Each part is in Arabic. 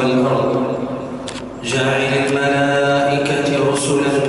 والأرض جاعل الملائكة رسلا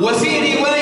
وكان يعطي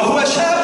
وهو شاب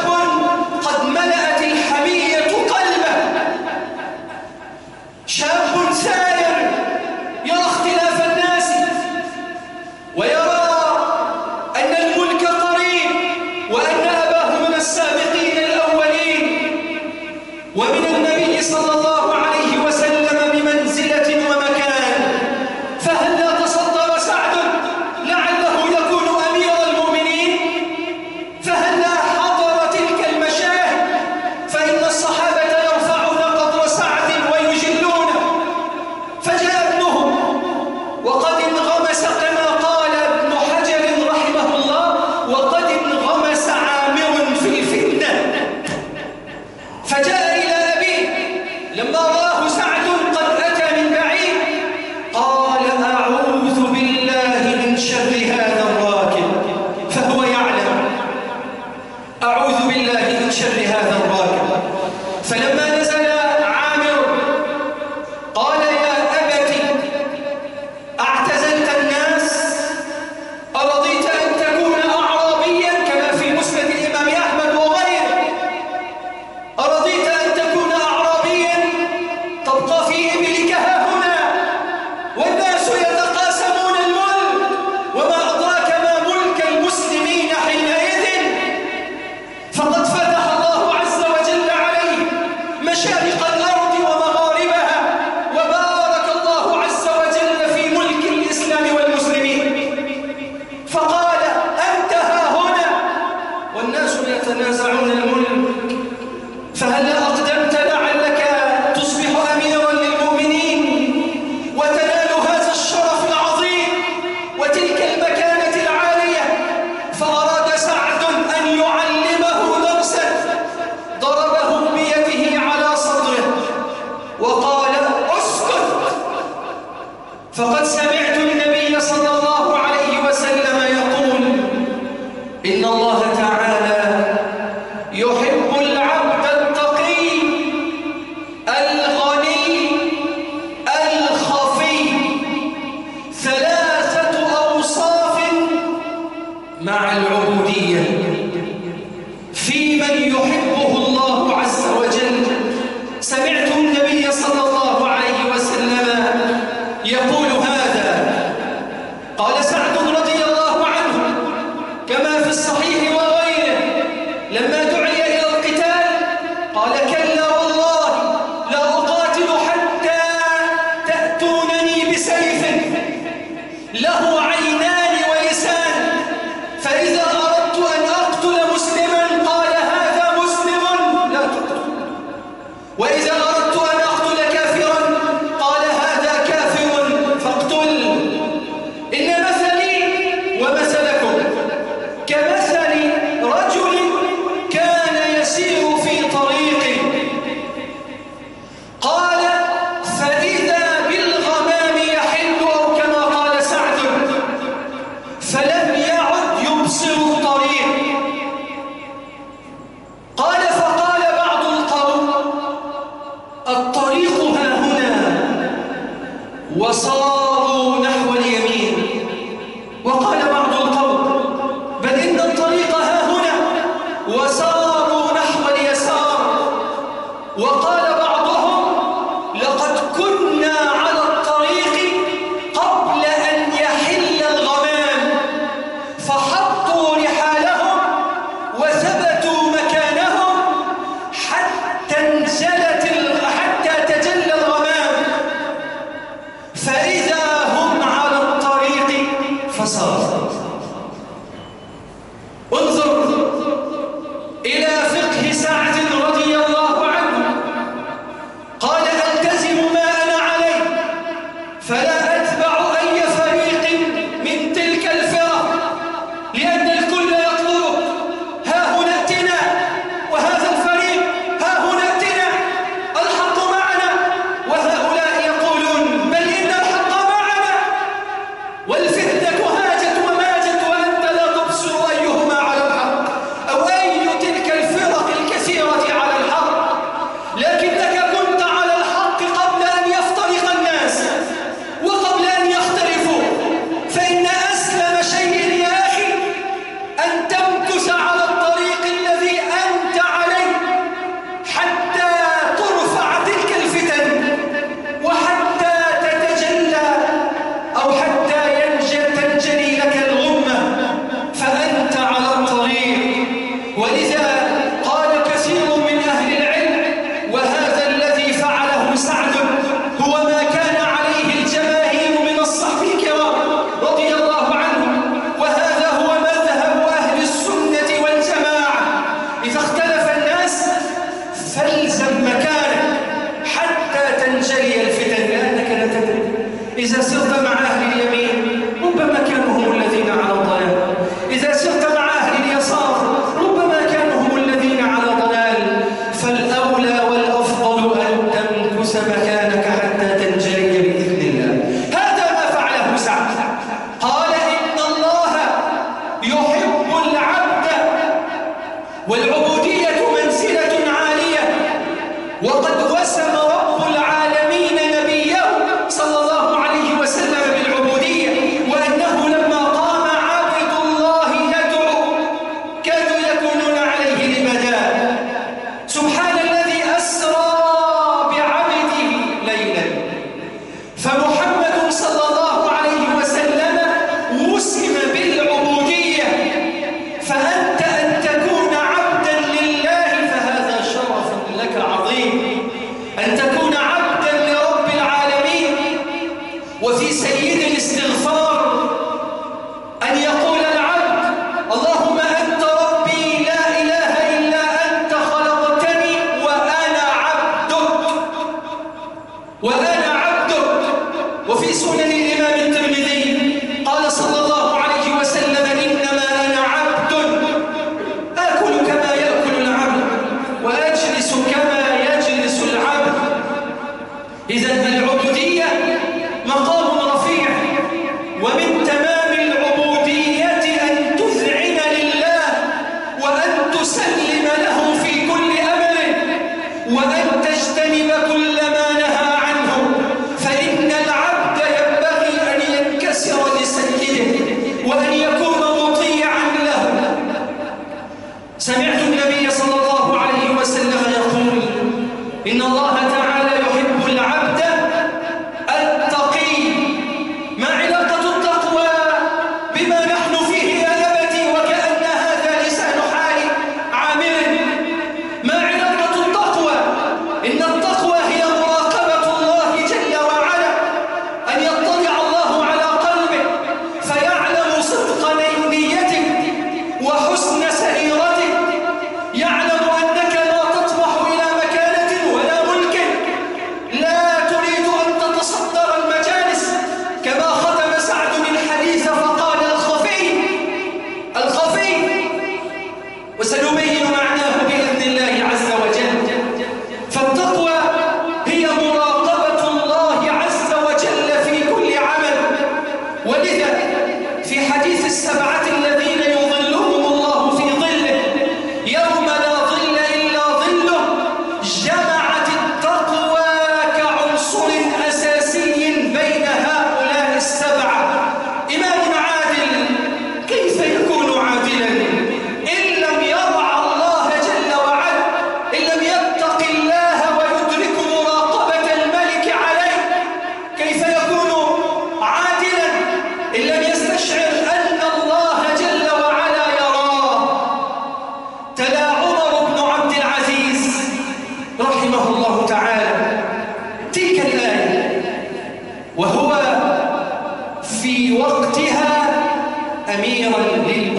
غير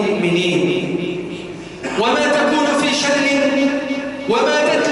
شاكر ولا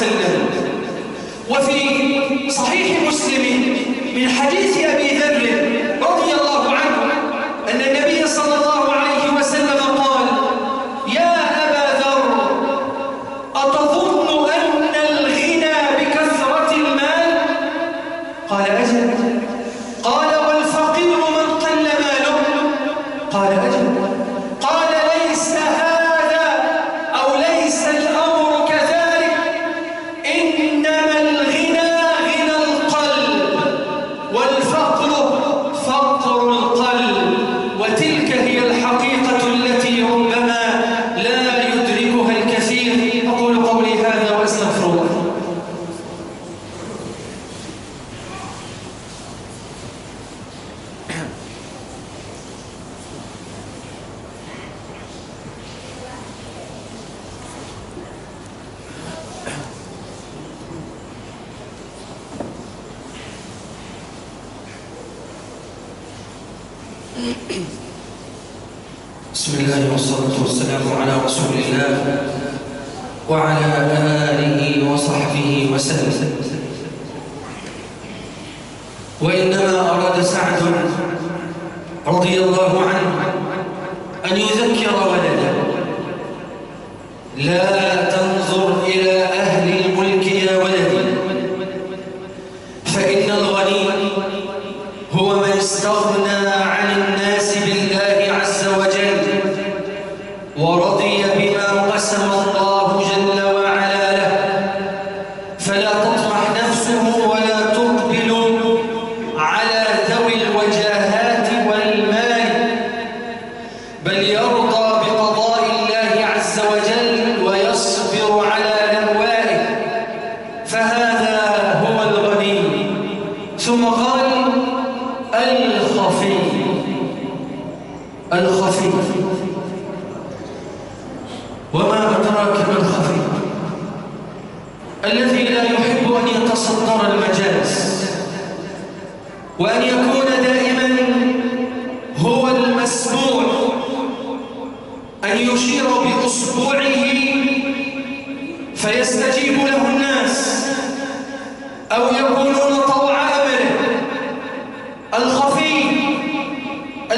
وسلم. وفي صحيح مسلم من حديث أبي ذر رضي الله وإنما أراد سعد رضي الله عنه أن يذكر ولده. لا تنظر إلى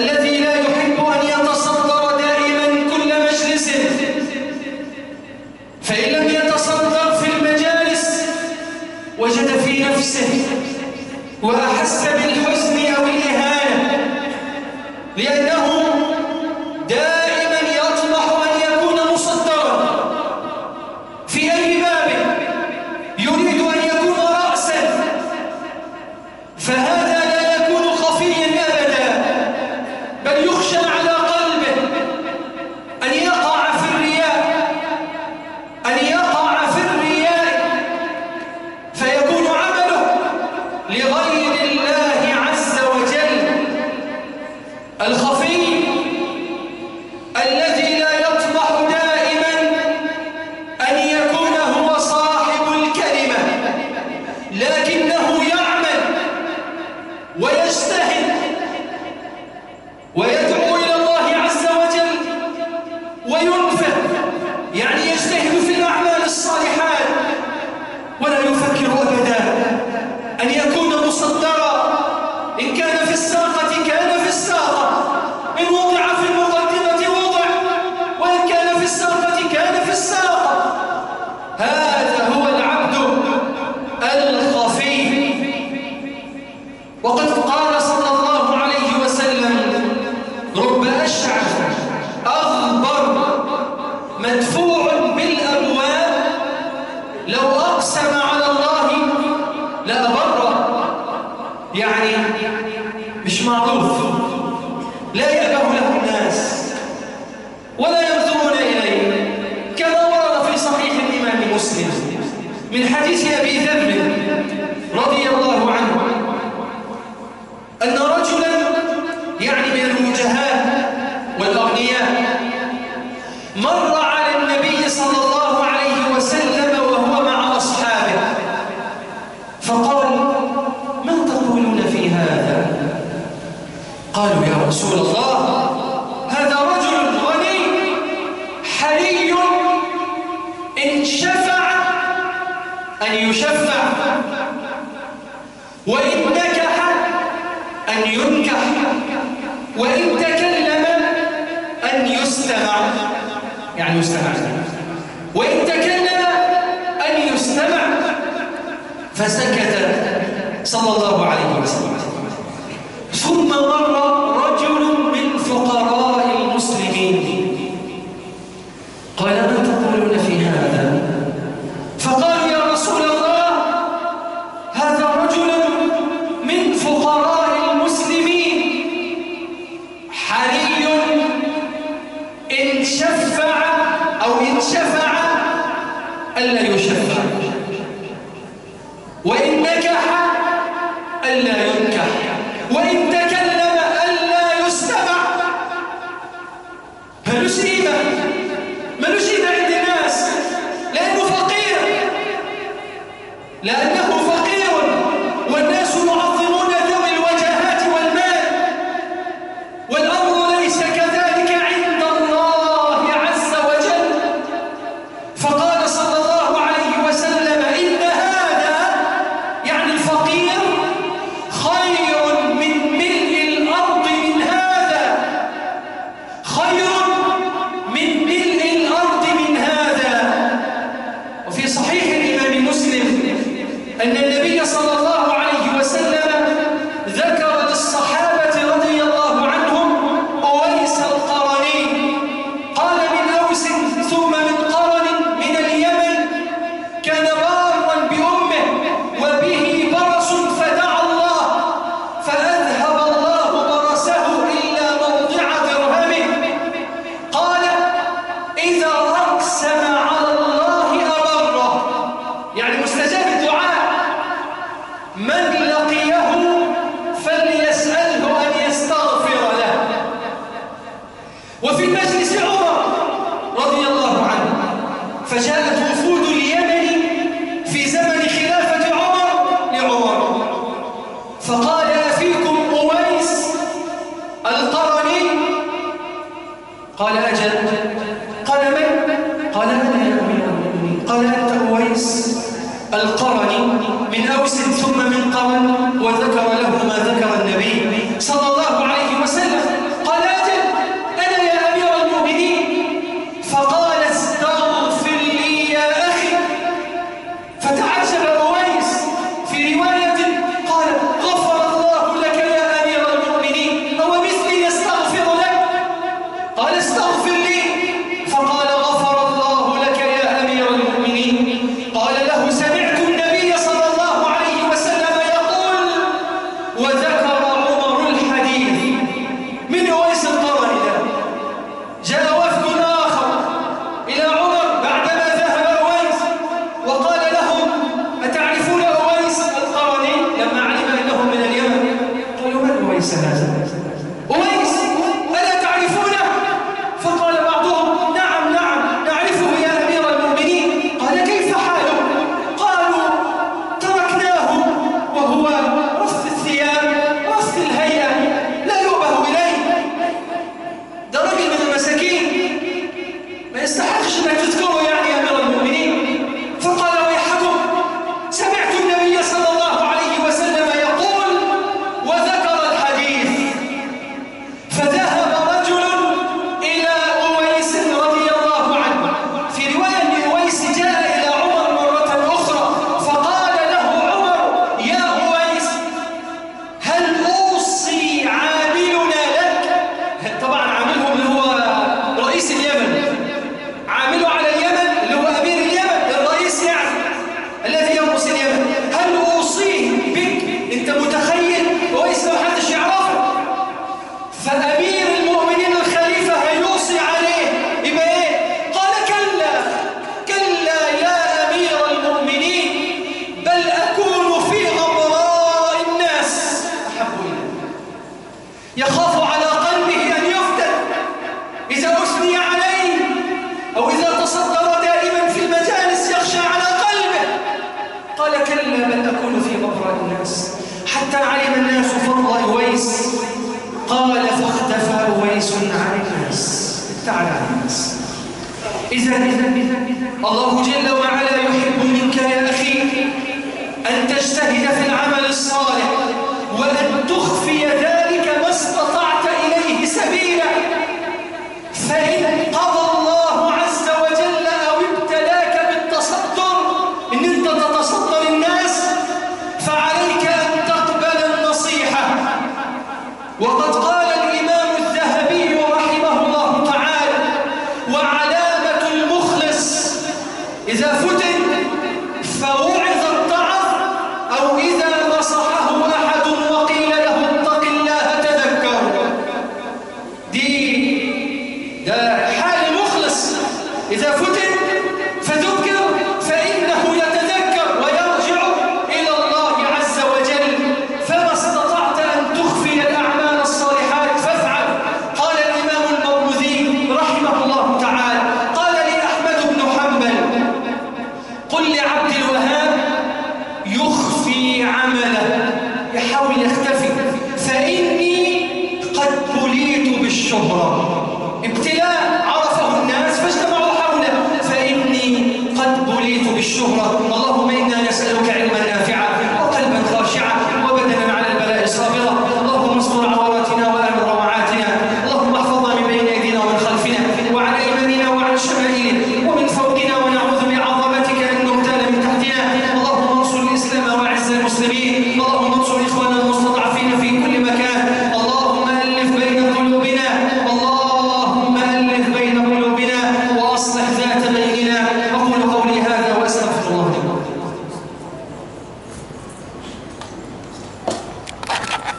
Gracias. هذا هو العبد الخفي. وقد فسكت. صلى الله عليه وسلم. ثم مر